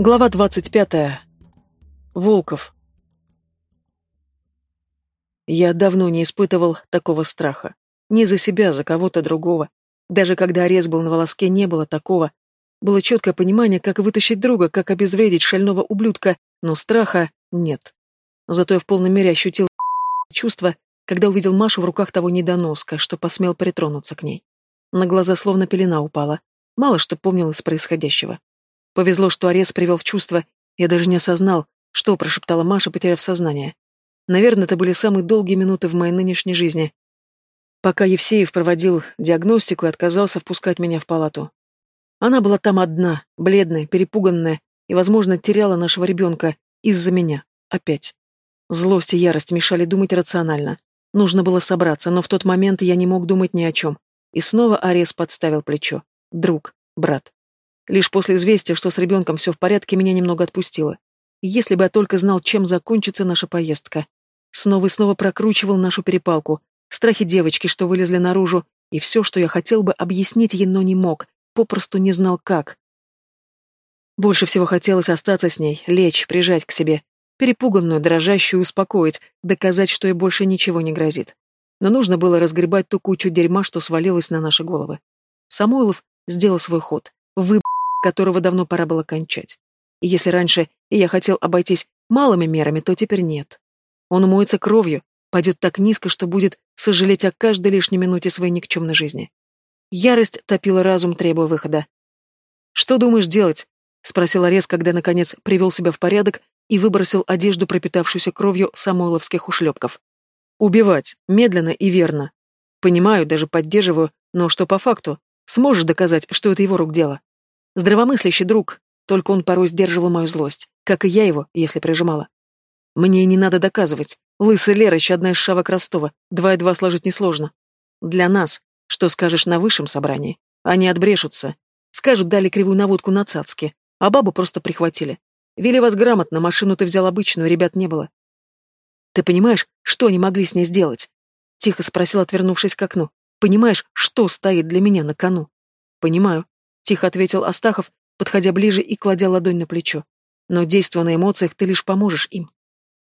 Глава двадцать пятая. Волков. Я давно не испытывал такого страха. Не за себя, за кого-то другого. Даже когда арест был на волоске, не было такого. Было четкое понимание, как вытащить друга, как обезвредить шального ублюдка, но страха нет. Зато я в полной мере ощутил чувство, когда увидел Машу в руках того недоноска, что посмел притронуться к ней. На глаза словно пелена упала. Мало что помнил из происходящего. Повезло, что арест привел в чувство, я даже не осознал, что прошептала Маша, потеряв сознание. Наверное, это были самые долгие минуты в моей нынешней жизни. Пока Евсеев проводил диагностику и отказался впускать меня в палату. Она была там одна, бледная, перепуганная, и, возможно, теряла нашего ребенка из-за меня. Опять. Злость и ярость мешали думать рационально. Нужно было собраться, но в тот момент я не мог думать ни о чем. И снова Арес подставил плечо. Друг, брат. Лишь после известия, что с ребенком все в порядке, меня немного отпустило. Если бы я только знал, чем закончится наша поездка. Снова и снова прокручивал нашу перепалку, страхи девочки, что вылезли наружу, и все, что я хотел бы объяснить ей, но не мог, попросту не знал как. Больше всего хотелось остаться с ней, лечь, прижать к себе, перепуганную, дрожащую успокоить, доказать, что ей больше ничего не грозит. Но нужно было разгребать ту кучу дерьма, что свалилось на наши головы. Самойлов сделал свой ход, выб которого давно пора было кончать. И если раньше я хотел обойтись малыми мерами, то теперь нет. Он умоется кровью, пойдет так низко, что будет сожалеть о каждой лишней минуте своей никчемной жизни. Ярость топила разум, требуя выхода. «Что думаешь делать?» — спросил Арес, когда, наконец, привел себя в порядок и выбросил одежду, пропитавшуюся кровью самойловских ушлепков. «Убивать. Медленно и верно. Понимаю, даже поддерживаю, но что по факту? Сможешь доказать, что это его рук дело?» Здравомыслящий друг, только он порой сдерживал мою злость, как и я его, если прижимала. Мне не надо доказывать. Лысый Лерыч, одна из шавок Ростова, два и два сложить несложно. Для нас, что скажешь на высшем собрании, они отбрешутся. Скажут, дали кривую наводку на цацке, а бабу просто прихватили. Вели вас грамотно, машину ты взял обычную, ребят не было. Ты понимаешь, что они могли с ней сделать? Тихо спросил, отвернувшись к окну. Понимаешь, что стоит для меня на кону? Понимаю тихо ответил Астахов, подходя ближе и кладя ладонь на плечо. Но, действуя на эмоциях, ты лишь поможешь им.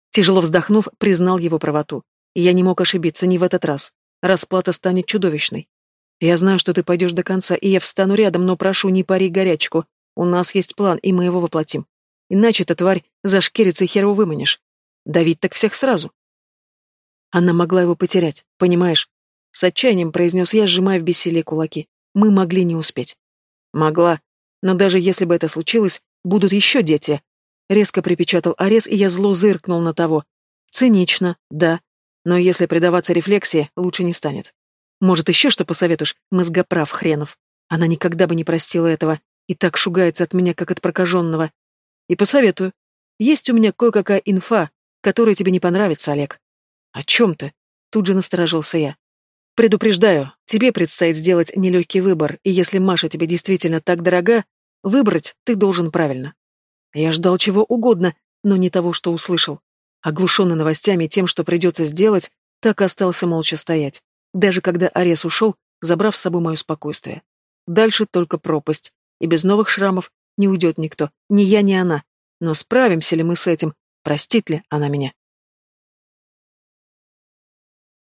Тяжело вздохнув, признал его правоту. я не мог ошибиться ни в этот раз. Расплата станет чудовищной. Я знаю, что ты пойдешь до конца, и я встану рядом, но прошу, не пари горячку. У нас есть план, и мы его воплотим. Иначе эта тварь зашкерится и хер его выманишь. Давить так всех сразу. Она могла его потерять, понимаешь? С отчаянием произнес я, сжимая в бессилии кулаки. Мы могли не успеть. Могла. Но даже если бы это случилось, будут еще дети. Резко припечатал Арес, и я зло зыркнул на того. Цинично, да. Но если предаваться рефлексии, лучше не станет. Может, еще что посоветуешь, мозгоправ хренов? Она никогда бы не простила этого. И так шугается от меня, как от прокаженного. И посоветую. Есть у меня кое-какая инфа, которая тебе не понравится, Олег. О чем ты? Тут же насторожился я. Предупреждаю, тебе предстоит сделать нелегкий выбор, и если Маша тебе действительно так дорога, выбрать ты должен правильно. Я ждал чего угодно, но не того, что услышал. Оглушенный новостями тем, что придется сделать, так и остался молча стоять, даже когда Арес ушел, забрав с собой мое спокойствие. Дальше только пропасть, и без новых шрамов не уйдет никто, ни я, ни она. Но справимся ли мы с этим, простит ли она меня?